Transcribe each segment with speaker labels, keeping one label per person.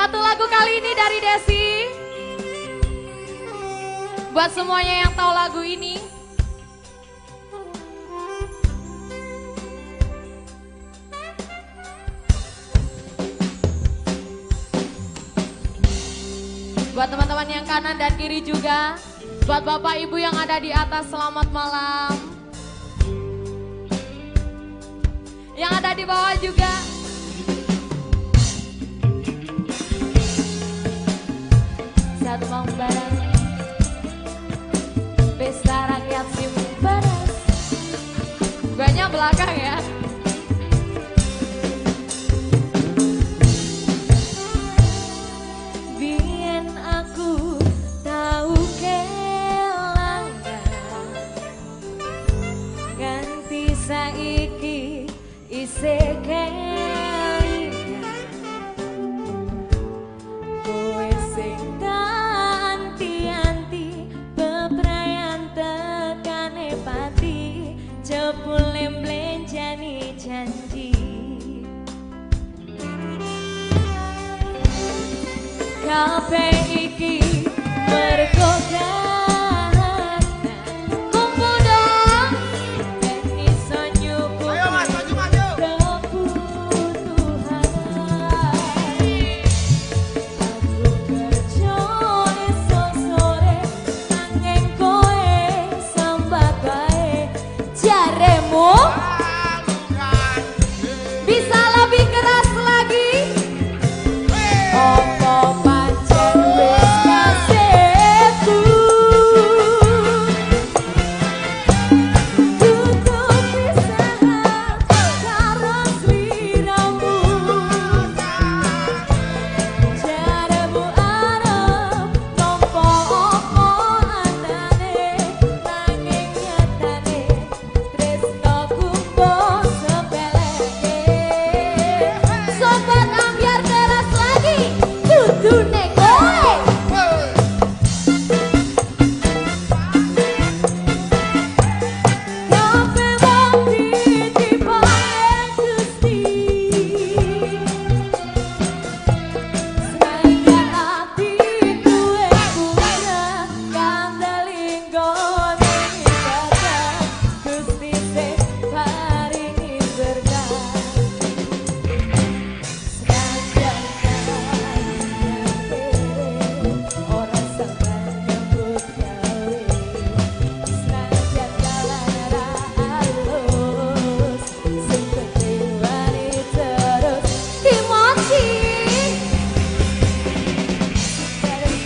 Speaker 1: Satu lagu kali ini dari Desi. Buat semuanya yang tahu lagu ini. Buat teman-teman yang kanan dan kiri juga. Buat bapak ibu yang ada di atas selamat malam. Yang ada di bawah juga.
Speaker 2: long letters. I'll pay.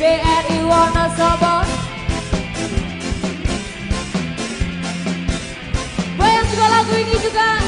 Speaker 2: BRI Wonosobo Boyang juga lagu ini juga.